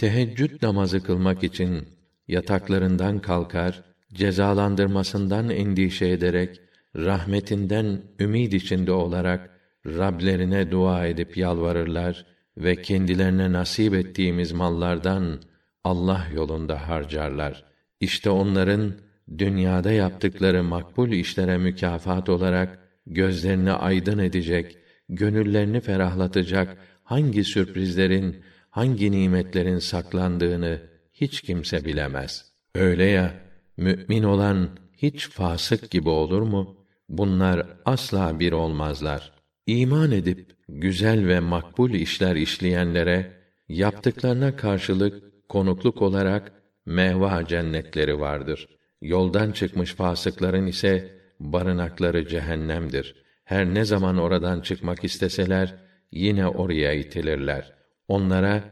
Teheccüd namazı kılmak için yataklarından kalkar, cezalandırmasından endişe ederek, rahmetinden ümid içinde olarak Rablerine dua edip yalvarırlar ve kendilerine nasip ettiğimiz mallardan Allah yolunda harcarlar. İşte onların dünyada yaptıkları makbul işlere mükafat olarak gözlerini aydın edecek, gönüllerini ferahlatacak hangi sürprizlerin, hangi nimetlerin saklandığını hiç kimse bilemez. Öyle ya, mümin olan hiç fasık gibi olur mu? Bunlar asla bir olmazlar. İman edip güzel ve makbul işler işleyenlere yaptıklarına karşılık konukluk olarak mehva cennetleri vardır. Yoldan çıkmış fasıkların ise barınakları cehennemdir. Her ne zaman oradan çıkmak isteseler yine oraya itilirler. Onlara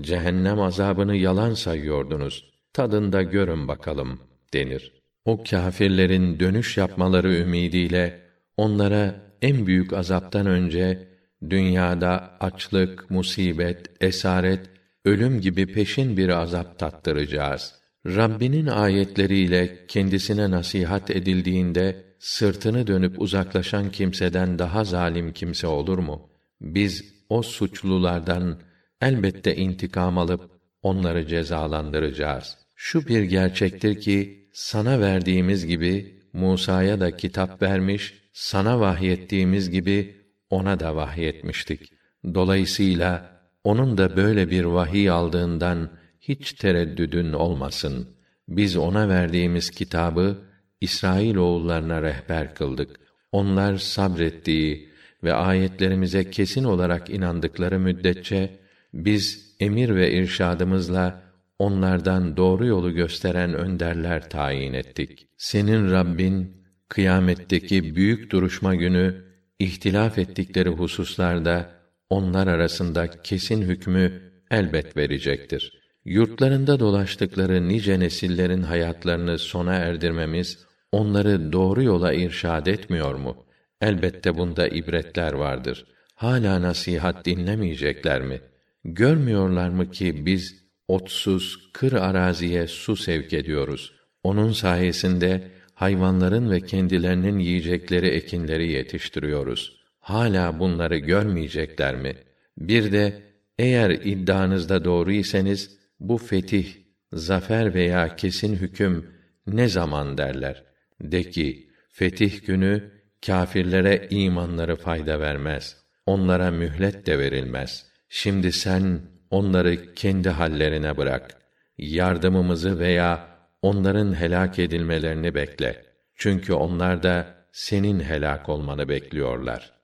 cehennem azabını yalan sayıyordunuz. Tadında görün bakalım denir. O kâfirlerin dönüş yapmaları ümidiyle onlara en büyük azaptan önce dünyada açlık, musibet, esaret, ölüm gibi peşin bir azap tattıracağız. Rabbinin ayetleriyle kendisine nasihat edildiğinde sırtını dönüp uzaklaşan kimseden daha zalim kimse olur mu? Biz o suçlulardan elbette intikam alıp onları cezalandıracağız. Şu bir gerçektir ki sana verdiğimiz gibi Musa'ya da kitap vermiş, sana vahyettiğimiz gibi ona da vahyetmiştik. Dolayısıyla onun da böyle bir vahiy aldığından hiç tereddüdün olmasın. Biz ona verdiğimiz kitabı İsrail oğullarına rehber kıldık. Onlar sabrettiği ve ayetlerimize kesin olarak inandıkları müddetçe biz emir ve irşadımızla onlardan doğru yolu gösteren önderler tayin ettik. Senin Rabbin kıyametteki büyük duruşma günü ihtilaf ettikleri hususlarda onlar arasında kesin hükmü elbet verecektir. Yurtlarında dolaştıkları nice nesillerin hayatlarını sona erdirmemiz onları doğru yola irşad etmiyor mu? Elbette bunda ibretler vardır. Hala nasihat dinlemeyecekler mi? Görmüyorlar mı ki biz otsuz kır araziye su sevk ediyoruz. Onun sayesinde hayvanların ve kendilerinin yiyecekleri ekinleri yetiştiriyoruz. Hala bunları görmeyecekler mi? Bir de eğer iddianızda doğru iseniz bu fetih, zafer veya kesin hüküm ne zaman derler? De ki, fetih günü kâfirlere imanları fayda vermez. Onlara mühlet de verilmez. Şimdi sen onları kendi hallerine bırak. Yardımımızı veya onların helak edilmelerini bekle. Çünkü onlar da senin helak olmanı bekliyorlar.